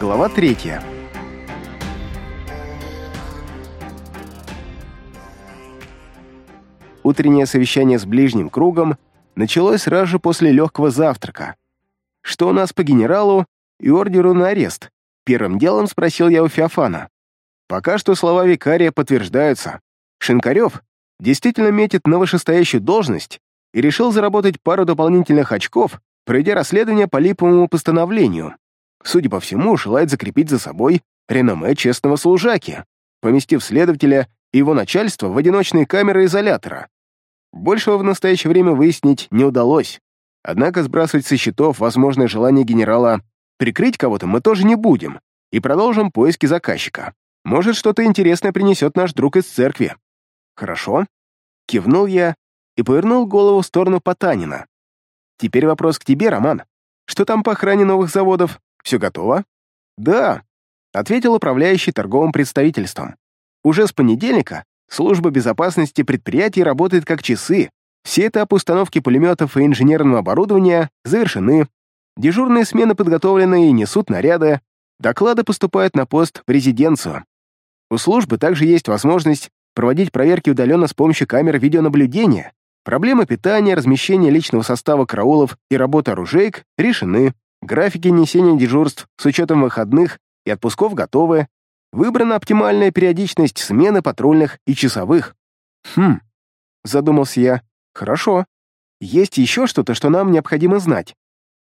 Глава третья. Утреннее совещание с ближним кругом началось сразу же после легкого завтрака. «Что у нас по генералу и ордеру на арест?» Первым делом спросил я у Феофана. Пока что слова викария подтверждаются. Шинкарев действительно метит на вышестоящую должность и решил заработать пару дополнительных очков, пройдя расследование по липовому постановлению. Судя по всему, желает закрепить за собой реноме честного служаки, поместив следователя и его начальство в одиночные камеры изолятора. Большего в настоящее время выяснить не удалось. Однако сбрасывать со счетов возможное желание генерала прикрыть кого-то мы тоже не будем и продолжим поиски заказчика. Может, что-то интересное принесет наш друг из церкви. Хорошо. Кивнул я и повернул голову в сторону Потанина. Теперь вопрос к тебе, Роман. Что там по охране новых заводов? Все готово? Да, ответил управляющий торговым представительством. Уже с понедельника служба безопасности предприятий работает как часы. Все этапы установки пулеметов и инженерного оборудования завершены. Дежурные смены подготовлены и несут наряды. Доклады поступают на пост в резиденцию. У службы также есть возможность проводить проверки удаленно с помощью камер видеонаблюдения. Проблемы питания, размещения личного состава караулов и работы оружейк решены. Графики несения дежурств с учетом выходных и отпусков готовы. Выбрана оптимальная периодичность смены патрульных и часовых. Хм, задумался я. Хорошо. Есть еще что-то, что нам необходимо знать.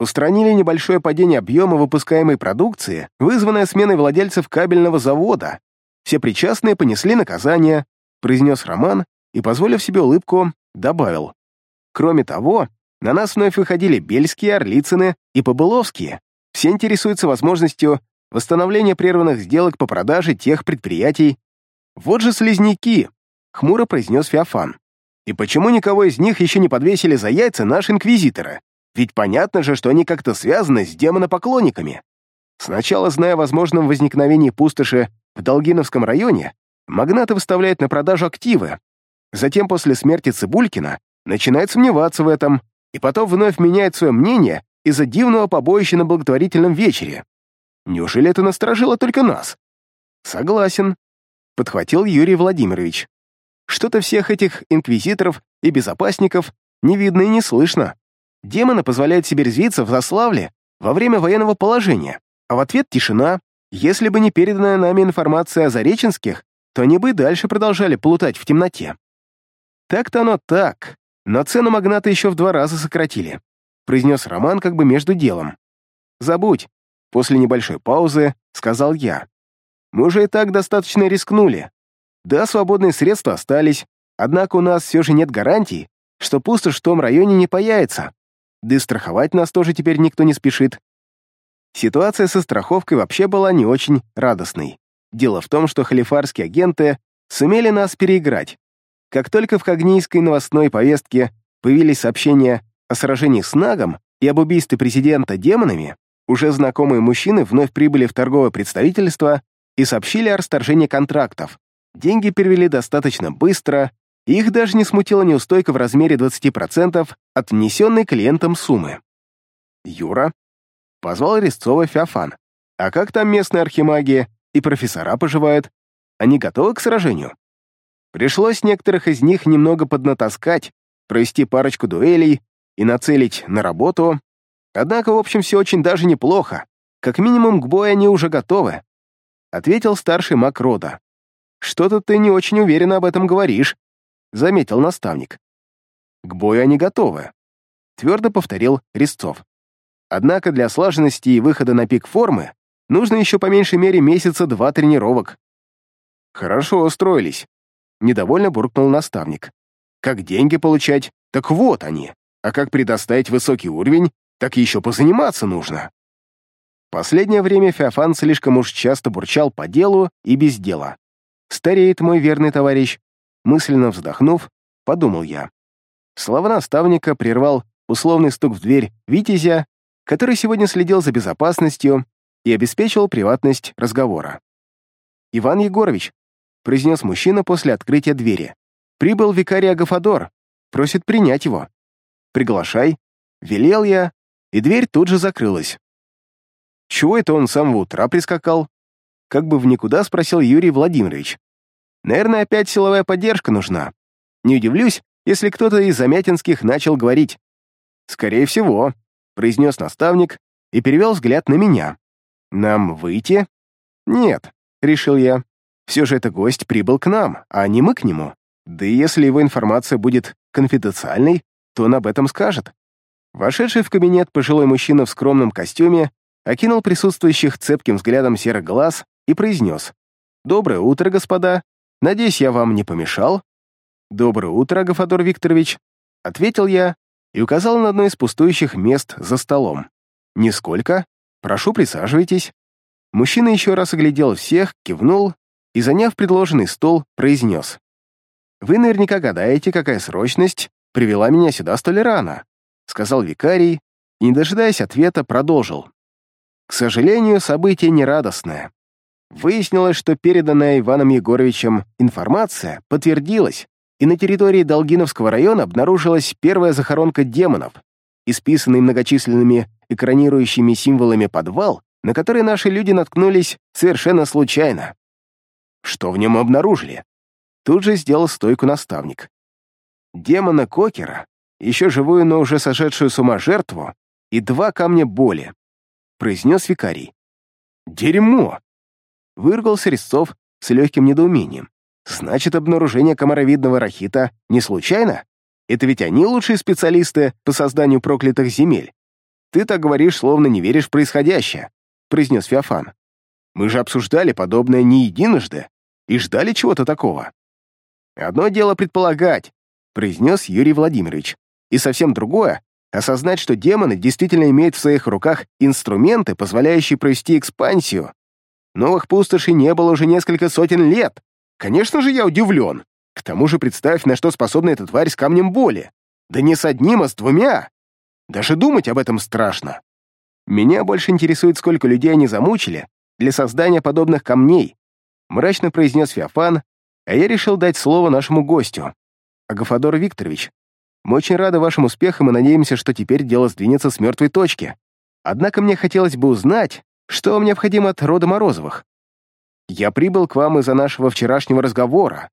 Устранили небольшое падение объема выпускаемой продукции, вызванное сменой владельцев кабельного завода. Все причастные понесли наказание, произнес Роман и, позволив себе улыбку, добавил. Кроме того, на нас вновь выходили Бельские, Орлицыны и Побыловские. Все интересуются возможностью восстановления прерванных сделок по продаже тех предприятий. Вот же слизняки, хмуро произнес Феофан. И почему никого из них еще не подвесили за яйца наши инквизиторы? Ведь понятно же, что они как-то связаны с демонопоклонниками. Сначала, зная о возможном возникновении пустоши в Долгиновском районе, магнаты выставляют на продажу активы. Затем, после смерти Цибулькина, начинает сомневаться в этом, и потом вновь меняет свое мнение из-за дивного побоища на благотворительном вечере. Неужели это насторожило только нас? Согласен, подхватил Юрий Владимирович. Что-то всех этих инквизиторов и безопасников не видно и не слышно. Демоны позволяют себе резвиться в Заславле во время военного положения, а в ответ тишина. Если бы не переданная нами информация о Зареченских, то они бы и дальше продолжали плутать в темноте. Так-то оно так, но цену магната еще в два раза сократили, произнес Роман как бы между делом. Забудь, после небольшой паузы сказал я. Мы уже и так достаточно рискнули. Да, свободные средства остались, однако у нас все же нет гарантий, что пустошь в том районе не появится. Да и страховать нас тоже теперь никто не спешит. Ситуация со страховкой вообще была не очень радостной. Дело в том, что халифарские агенты сумели нас переиграть. Как только в Хагнийской новостной повестке появились сообщения о сражении с Нагом и об убийстве президента демонами, уже знакомые мужчины вновь прибыли в торговое представительство и сообщили о расторжении контрактов. Деньги перевели достаточно быстро, и их даже не смутила неустойка в размере 20% от внесенной клиентам суммы. «Юра?» — позвал Резцова Феофан. «А как там местные архимаги и профессора поживают? Они готовы к сражению?» Пришлось некоторых из них немного поднатаскать, провести парочку дуэлей и нацелить на работу. Однако, в общем, все очень даже неплохо. Как минимум, к бою они уже готовы. Ответил старший маг рода. «Что-то ты не очень уверенно об этом говоришь», — заметил наставник. «К бою они готовы», — твердо повторил Резцов. «Однако для слаженности и выхода на пик формы нужно еще по меньшей мере месяца два тренировок». «Хорошо устроились», — недовольно буркнул наставник. «Как деньги получать? Так вот они. А как предоставить высокий уровень? Так еще позаниматься нужно». Последнее время Феофан слишком уж часто бурчал по делу и без дела. Стареет мой верный товарищ. Мысленно вздохнув, подумал я. Слова наставника прервал условный стук в дверь Витязя, который сегодня следил за безопасностью и обеспечивал приватность разговора. «Иван Егорович», — произнес мужчина после открытия двери, «прибыл викарий Агафадор, просит принять его. Приглашай», — велел я, и дверь тут же закрылась. чего это он с самого утра прискакал? Как бы в никуда спросил Юрий Владимирович. Наверное, опять силовая поддержка нужна. Не удивлюсь, если кто-то из замятинских начал говорить. «Скорее всего», — произнес наставник и перевел взгляд на меня. «Нам выйти?» «Нет», — решил я. «Все же это гость прибыл к нам, а не мы к нему. Да и если его информация будет конфиденциальной, то он об этом скажет». Вошедший в кабинет пожилой мужчина в скромном костюме окинул присутствующих цепким взглядом серых глаз и произнес. «Доброе утро, господа. Надеюсь, я вам не помешал?» «Доброе утро, Гафадор Викторович», — ответил я и указал на одно из пустующих мест за столом. «Нисколько. Прошу, присаживайтесь». Мужчина еще раз оглядел всех, кивнул и, заняв предложенный стол, произнес. «Вы наверняка гадаете, какая срочность привела меня сюда столь рано», сказал викарий и, не дожидаясь ответа, продолжил. К сожалению, событие нерадостное. Выяснилось, что переданная Иваном Егоровичем информация подтвердилась, и на территории Долгиновского района обнаружилась первая захоронка демонов, исписанный многочисленными экранирующими символами подвал, на который наши люди наткнулись совершенно случайно. Что в нем обнаружили? Тут же сделал стойку наставник. Демона Кокера, еще живую, но уже сошедшую с ума жертву, и два камня боли, произнес викарий. «Дерьмо!» — выругался Резцов с легким недоумением. Значит, обнаружение комаровидного рахита не случайно? Это ведь они лучшие специалисты по созданию проклятых земель. Ты так говоришь, словно не веришь в происходящее, произнес Феофан. Мы же обсуждали подобное не единожды и ждали чего-то такого. Одно дело предполагать, произнес Юрий Владимирович, и совсем другое — осознать, что демоны действительно имеют в своих руках инструменты, позволяющие провести экспансию. Новых пустошей не было уже несколько сотен лет, Конечно же, я удивлен. К тому же представь, на что способна эта тварь с камнем боли. Да не с одним, а с двумя. Даже думать об этом страшно. Меня больше интересует, сколько людей они замучили для создания подобных камней, мрачно произнес Феофан, а я решил дать слово нашему гостю. Агафадор Викторович, мы очень рады вашим успехам и надеемся, что теперь дело сдвинется с мертвой точки. Однако мне хотелось бы узнать, что вам необходимо от рода Морозовых. «Я прибыл к вам из-за нашего вчерашнего разговора»,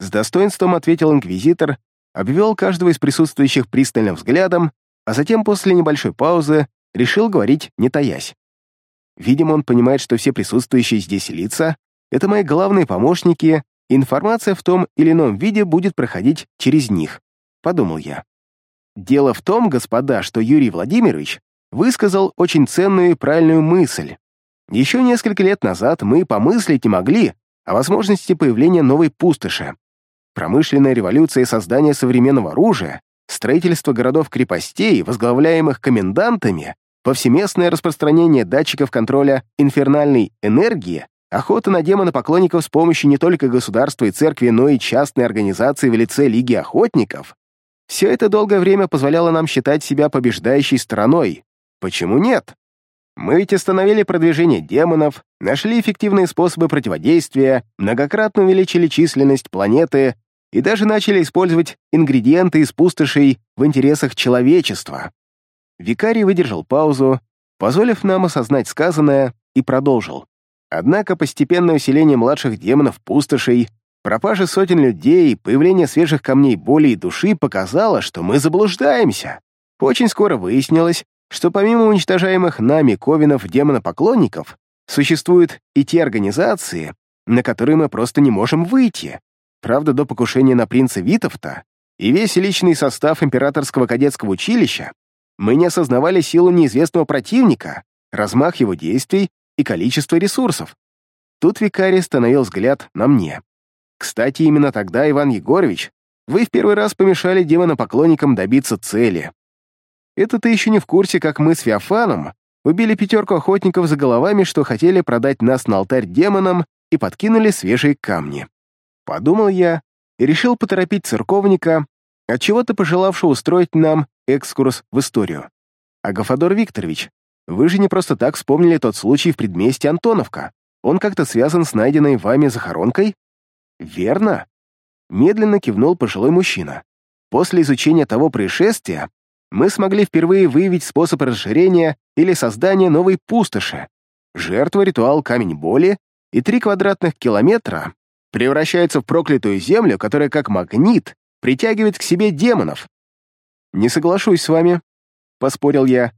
с достоинством ответил инквизитор, обвел каждого из присутствующих пристальным взглядом, а затем после небольшой паузы решил говорить, не таясь. Видимо, он понимает, что все присутствующие здесь лица — это мои главные помощники, информация в том или ином виде будет проходить через них, подумал я. Дело в том, господа, что Юрий Владимирович высказал очень ценную и правильную мысль. Еще несколько лет назад мы помыслить не могли о возможности появления новой пустоши. Промышленная революция и создание современного оружия, строительство городов-крепостей, возглавляемых комендантами, повсеместное распространение датчиков контроля инфернальной энергии, охота на демона-поклонников с помощью не только государства и церкви, но и частной организации в лице Лиги Охотников, все это долгое время позволяло нам считать себя побеждающей стороной. Почему нет? Мы ведь остановили продвижение демонов, нашли эффективные способы противодействия, многократно увеличили численность планеты и даже начали использовать ингредиенты из пустошей в интересах человечества. Викарий выдержал паузу, позволив нам осознать сказанное, и продолжил. Однако постепенное усиление младших демонов пустошей, пропажа сотен людей, появление свежих камней боли и души показало, что мы заблуждаемся. Очень скоро выяснилось, что помимо уничтожаемых нами ковинов-демонопоклонников, существуют и те организации, на которые мы просто не можем выйти. Правда, до покушения на принца Витовта и весь личный состав императорского кадетского училища мы не осознавали силу неизвестного противника, размах его действий и количество ресурсов. Тут викарий остановил взгляд на мне. Кстати, именно тогда, Иван Егорович, вы в первый раз помешали демонопоклонникам добиться цели. Это ты еще не в курсе, как мы с Феофаном убили пятерку охотников за головами, что хотели продать нас на алтарь демонам и подкинули свежие камни. Подумал я и решил поторопить церковника, отчего-то пожелавшего устроить нам экскурс в историю. Агафадор Викторович, вы же не просто так вспомнили тот случай в предместье Антоновка. Он как-то связан с найденной вами захоронкой? Верно. Медленно кивнул пожилой мужчина. После изучения того происшествия мы смогли впервые выявить способ расширения или создания новой пустоши, Жертва ритуал камень боли и три квадратных километра превращается в проклятую землю, которая как магнит притягивает к себе демонов. Не соглашусь с вами, поспорил я.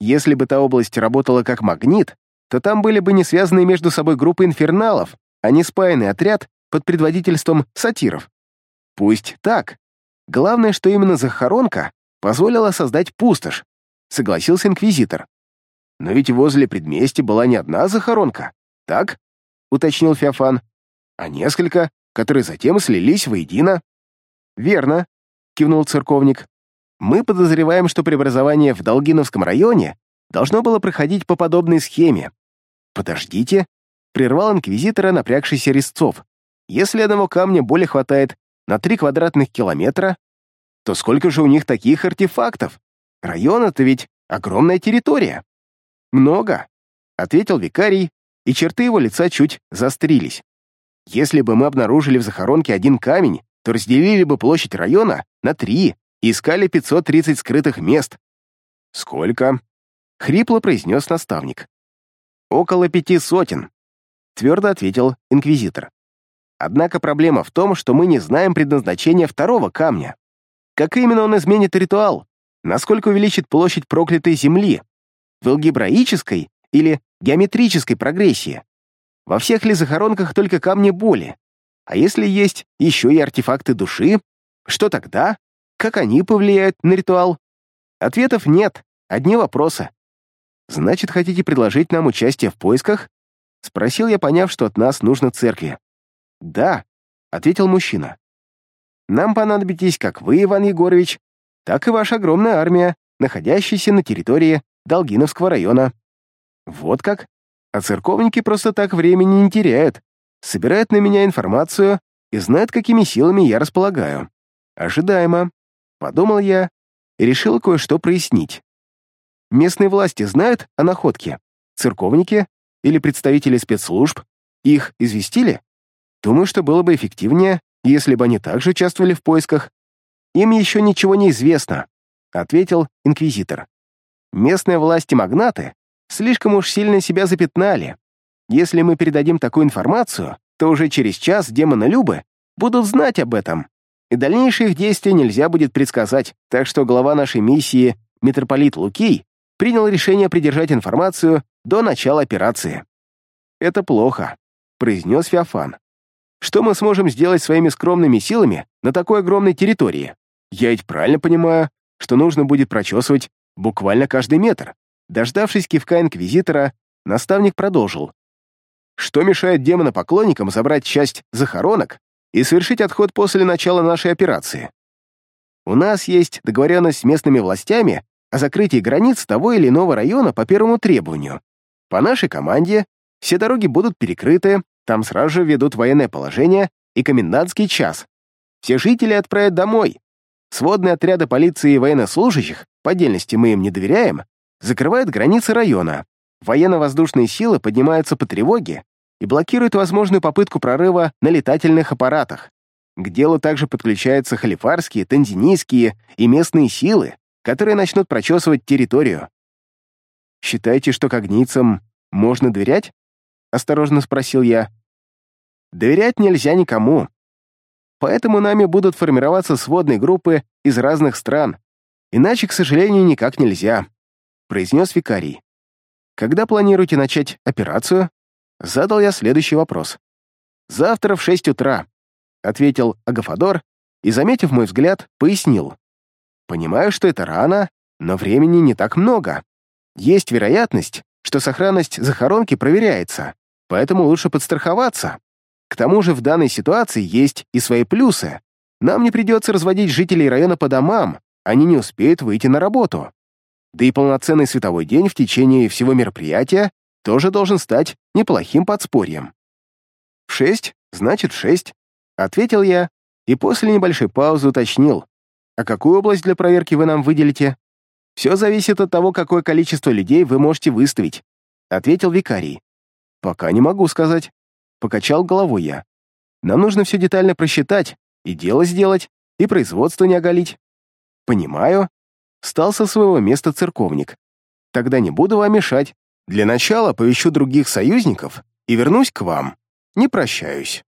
Если бы та область работала как магнит, то там были бы не связанные между собой группы инферналов, а не спаянный отряд под предводительством сатиров. Пусть так. Главное, что именно захоронка позволила создать пустошь, согласился инквизитор. Но ведь возле предместья была не одна захоронка, так? уточнил Феофан, а несколько, которые затем слились воедино. Верно, кивнул церковник. Мы подозреваем, что преобразование в Долгиновском районе должно было проходить по подобной схеме. Подождите, прервал инквизитора напрягшийся резцов. Если одного камня более хватает на три квадратных километра, то сколько же у них таких артефактов? Район — это ведь огромная территория. Много, — ответил викарий, и черты его лица чуть застрились. Если бы мы обнаружили в захоронке один камень, то разделили бы площадь района на три искали 530 скрытых мест. «Сколько?» — хрипло произнес наставник. «Около пяти сотен», — твердо ответил инквизитор. Однако проблема в том, что мы не знаем предназначения второго камня. Как именно он изменит ритуал? Насколько увеличит площадь проклятой земли? В алгебраической или геометрической прогрессии? Во всех ли захоронках только камни боли? А если есть еще и артефакты души, что тогда? Как они повлияют на ритуал? Ответов нет, одни вопросы. Значит, хотите предложить нам участие в поисках? Спросил я, поняв, что от нас нужно церкви. Да, ответил мужчина. Нам понадобитесь как вы, Иван Егорович, так и ваша огромная армия, находящаяся на территории Долгиновского района. Вот как? А церковники просто так времени не теряют, собирают на меня информацию и знают, какими силами я располагаю. Ожидаемо. Подумал я и решил кое-что прояснить. Местные власти знают о находке? Церковники или представители спецслужб? Их известили? Думаю, что было бы эффективнее, если бы они также участвовали в поисках. Им еще ничего не известно, ответил инквизитор. Местные власти-магнаты слишком уж сильно себя запятнали. Если мы передадим такую информацию, то уже через час демоны-любы будут знать об этом, и дальнейшие их действия нельзя будет предсказать, так что глава нашей миссии, митрополит Лукий, принял решение придержать информацию до начала операции. «Это плохо», — произнес Феофан. «Что мы сможем сделать своими скромными силами на такой огромной территории? Я ведь правильно понимаю, что нужно будет прочесывать буквально каждый метр. Дождавшись кивка инквизитора, наставник продолжил. Что мешает демонопоклонникам забрать часть захоронок и совершить отход после начала нашей операции? У нас есть договоренность с местными властями о закрытии границ того или иного района по первому требованию. По нашей команде все дороги будут перекрыты, там сразу же ведут военное положение и комендантский час. Все жители отправят домой. Сводные отряды полиции и военнослужащих, по отдельности мы им не доверяем, закрывают границы района. Военно-воздушные силы поднимаются по тревоге и блокируют возможную попытку прорыва на летательных аппаратах. К делу также подключаются халифарские, танзинийские и местные силы, которые начнут прочесывать территорию. «Считаете, что когницам можно доверять?» — осторожно спросил я. «Доверять нельзя никому. Поэтому нами будут формироваться сводные группы из разных стран. Иначе, к сожалению, никак нельзя произнес викарий. «Когда планируете начать операцию?» Задал я следующий вопрос. «Завтра в шесть утра», — ответил Агафадор и, заметив мой взгляд, пояснил. «Понимаю, что это рано, но времени не так много. Есть вероятность, что сохранность захоронки проверяется, поэтому лучше подстраховаться. К тому же в данной ситуации есть и свои плюсы. Нам не придется разводить жителей района по домам, они не успеют выйти на работу. Да и полноценный световой день в течение всего мероприятия тоже должен стать неплохим подспорьем. «В шесть? Значит, шесть», — ответил я и после небольшой паузы уточнил. «А какую область для проверки вы нам выделите?» «Все зависит от того, какое количество людей вы можете выставить», — ответил викарий. «Пока не могу сказать», — покачал головой я. «Нам нужно все детально просчитать, и дело сделать, и производство не оголить». «Понимаю», Встал со своего места церковник. «Тогда не буду вам мешать. Для начала повещу других союзников и вернусь к вам. Не прощаюсь».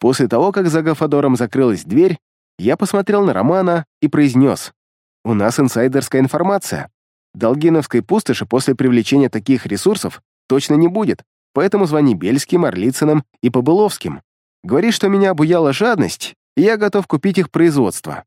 После того, как за Гафадором закрылась дверь, я посмотрел на Романа и произнес. «У нас инсайдерская информация. Долгиновской пустоши после привлечения таких ресурсов точно не будет, поэтому звони Бельским, Орлицыным и Побыловским. Говори, что меня обуяла жадность, и я готов купить их производство.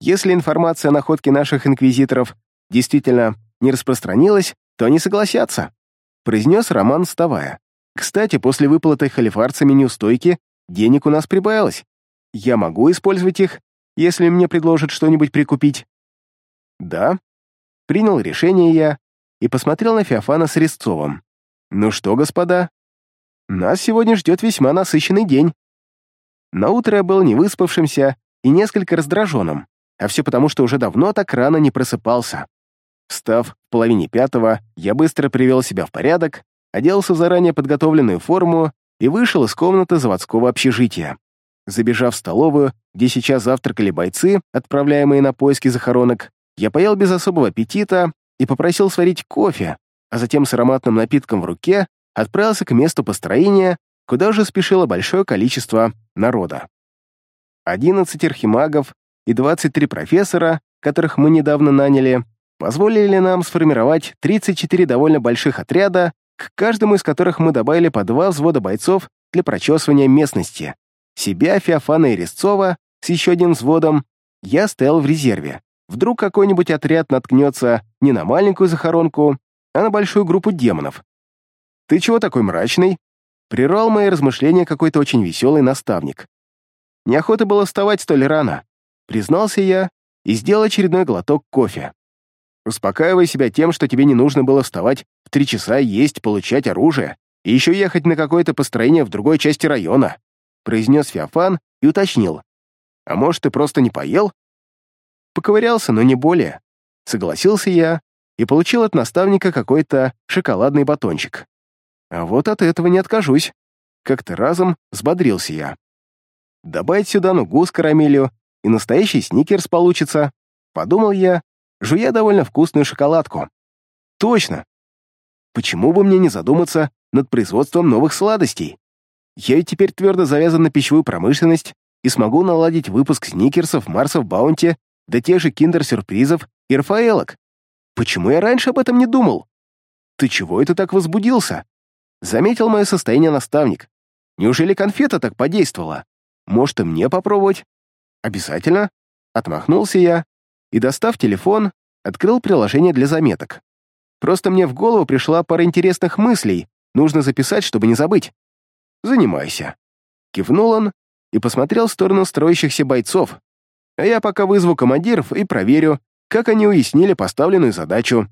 Если информация о находке наших инквизиторов действительно не распространилась, то они согласятся», — произнес Роман, вставая. «Кстати, после выплаты халифарцами неустойки денег у нас прибавилось. Я могу использовать их, если мне предложат что-нибудь прикупить?» «Да», — принял решение я и посмотрел на Феофана с Резцовым. «Ну что, господа, нас сегодня ждет весьма насыщенный день». Наутро я был невыспавшимся и несколько раздраженным, а все потому, что уже давно так рано не просыпался. Встав в половине пятого, я быстро привел себя в порядок, оделся в заранее подготовленную форму и вышел из комнаты заводского общежития. Забежав в столовую, где сейчас завтракали бойцы, отправляемые на поиски захоронок, я поел без особого аппетита и попросил сварить кофе, а затем с ароматным напитком в руке отправился к месту построения, куда уже спешило большое количество народа. 11 архимагов и 23 профессора, которых мы недавно наняли, позволили нам сформировать 34 довольно больших отряда, к каждому из которых мы добавили по два взвода бойцов для прочесывания местности. Себя, Феофана и Резцова с еще одним взводом я стоял в резерве. Вдруг какой-нибудь отряд наткнется не на маленькую захоронку, а на большую группу демонов. «Ты чего такой мрачный?» Прервал мои размышления какой-то очень веселый наставник. Неохота было вставать столь рано, признался я и сделал очередной глоток кофе. Успокаивай себя тем, что тебе не нужно было вставать в три часа, есть, получать оружие и еще ехать на какое-то построение в другой части района», произнес Феофан и уточнил. «А может, ты просто не поел?» Поковырялся, но не более. Согласился я и получил от наставника какой-то шоколадный батончик. А вот от этого не откажусь. Как-то разом взбодрился я. Добавить сюда нугу с карамелью, и настоящий сникерс получится, подумал я жуя довольно вкусную шоколадку. Точно. Почему бы мне не задуматься над производством новых сладостей? Я ведь теперь твердо завязан на пищевую промышленность и смогу наладить выпуск сникерсов, Марсов, Баунти, да тех же киндер-сюрпризов и рафаэлок. Почему я раньше об этом не думал? Ты чего это так возбудился? Заметил мое состояние наставник. Неужели конфета так подействовала? Может, и мне попробовать? Обязательно. Отмахнулся я и, достав телефон, открыл приложение для заметок. Просто мне в голову пришла пара интересных мыслей, нужно записать, чтобы не забыть. «Занимайся». Кивнул он и посмотрел в сторону строящихся бойцов. А я пока вызову командиров и проверю, как они уяснили поставленную задачу.